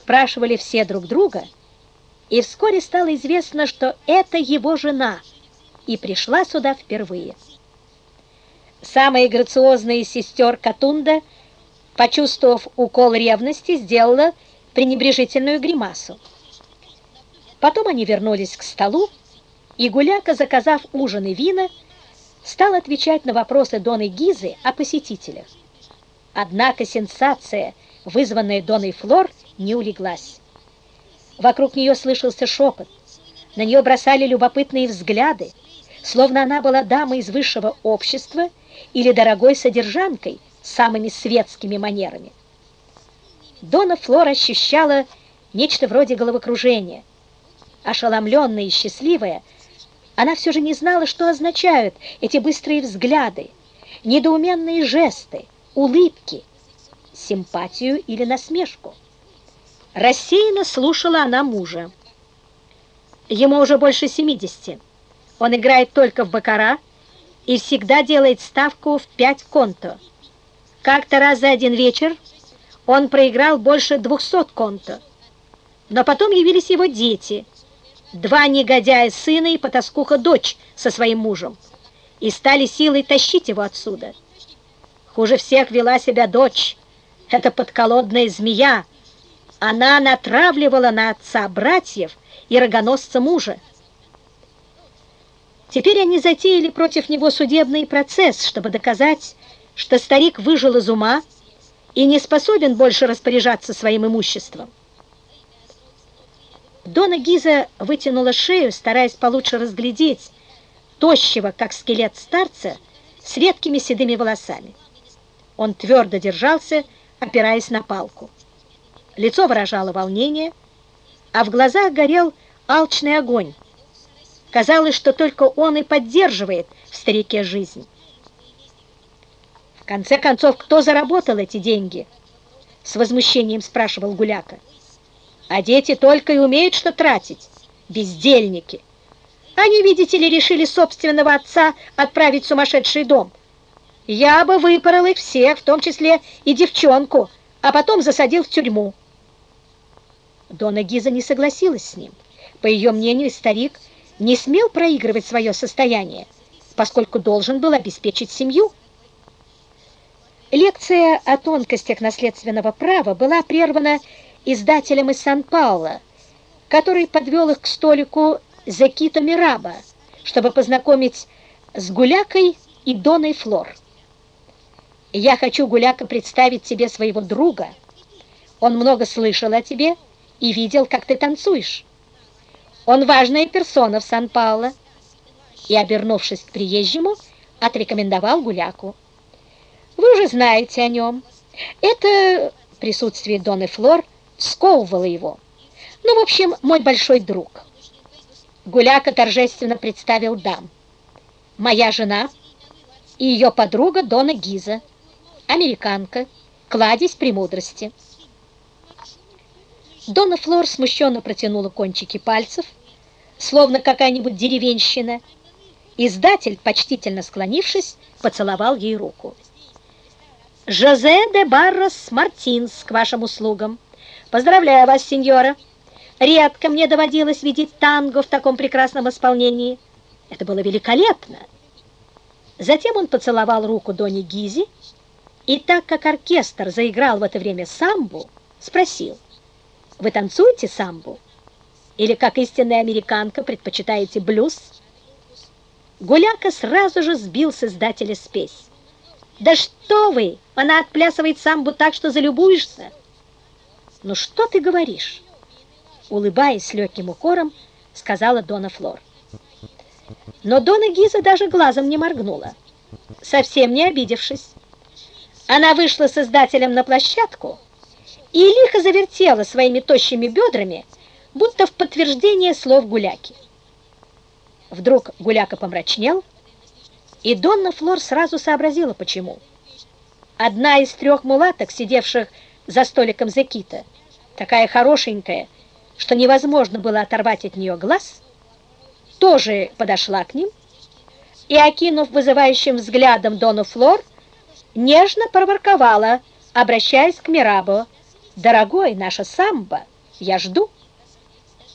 спрашивали все друг друга, и вскоре стало известно, что это его жена, и пришла сюда впервые. Самая грациозная из сестер Катунда, почувствовав укол ревности, сделала пренебрежительную гримасу. Потом они вернулись к столу, и Гуляка, заказав ужин и вина, стал отвечать на вопросы Доны Гизы о посетителях. Однако сенсация, вызванная Доной Флор, не улеглась. Вокруг нее слышался шепот, на нее бросали любопытные взгляды, словно она была дамой из высшего общества или дорогой содержанкой с самыми светскими манерами. Дона Флор ощущала нечто вроде головокружения. Ошеломленная и счастливая, она все же не знала, что означают эти быстрые взгляды, недоуменные жесты, улыбки, симпатию или насмешку. Рассеянно слушала она мужа. Ему уже больше 70. Он играет только в бакара и всегда делает ставку в 5 конто. Как-то раз за один вечер он проиграл больше 200 конто. Но потом явились его дети, два негодяя сына и потаскуха дочь со своим мужем, и стали силой тащить его отсюда. Хуже всех вела себя дочь, эта подколодная змея. Она натравливала на отца братьев и рогоносца мужа. Теперь они затеяли против него судебный процесс, чтобы доказать, что старик выжил из ума и не способен больше распоряжаться своим имуществом. Дона Гиза вытянула шею, стараясь получше разглядеть тощего, как скелет старца, с редкими седыми волосами. Он твердо держался, опираясь на палку. Лицо выражало волнение, а в глазах горел алчный огонь. Казалось, что только он и поддерживает в старике жизнь. В конце концов, кто заработал эти деньги? С возмущением спрашивал Гуляка. А дети только и умеют что тратить. Бездельники. Они, видите ли, решили собственного отца отправить в сумасшедший дом. Я бы выпорол их всех, в том числе и девчонку, а потом засадил в тюрьму. Дона Гиза не согласилась с ним. По ее мнению, старик не смел проигрывать свое состояние, поскольку должен был обеспечить семью. Лекция о тонкостях наследственного права была прервана издателем из Сан-Пауло, который подвел их к столику Зекита Мираба, чтобы познакомить с Гулякой и Доной Флор. «Я хочу, Гуляка, представить тебе своего друга. Он много слышал о тебе и видел, как ты танцуешь. Он важная персона в Сан-Пауло». И, обернувшись к приезжему, отрекомендовал Гуляку. «Вы уже знаете о нем. Это присутствие Доны Флор – сковывала его. Ну, в общем, мой большой друг. Гуляка торжественно представил дам. Моя жена и ее подруга Дона Гиза, американка, кладезь премудрости. Дона Флор смущенно протянула кончики пальцев, словно какая-нибудь деревенщина. Издатель, почтительно склонившись, поцеловал ей руку. «Жозе де Баррос Мартинс к вашим услугам!» Поздравляю вас, сеньора. Редко мне доводилось видеть танго в таком прекрасном исполнении. Это было великолепно. Затем он поцеловал руку Дони Гизи, и так как оркестр заиграл в это время самбу, спросил, «Вы танцуете самбу? Или, как истинная американка, предпочитаете блюз?» Гуляка сразу же сбил с издателя спесь. «Да что вы! Она отплясывает самбу так, что залюбуешься!» «Ну что ты говоришь?» Улыбаясь с легким укором, сказала Дона Флор. Но Дона Гиза даже глазом не моргнула, совсем не обидевшись. Она вышла с издателем на площадку и лихо завертела своими тощими бедрами, будто в подтверждение слов Гуляки. Вдруг Гуляка помрачнел, и Донна Флор сразу сообразила, почему. Одна из трех мулаток, сидевших за столиком Зекита, такая хорошенькая, что невозможно было оторвать от нее глаз, тоже подошла к ним и, окинув вызывающим взглядом Дону Флор, нежно проворковала, обращаясь к Мирабо, Дорогой, наша самбо, я жду.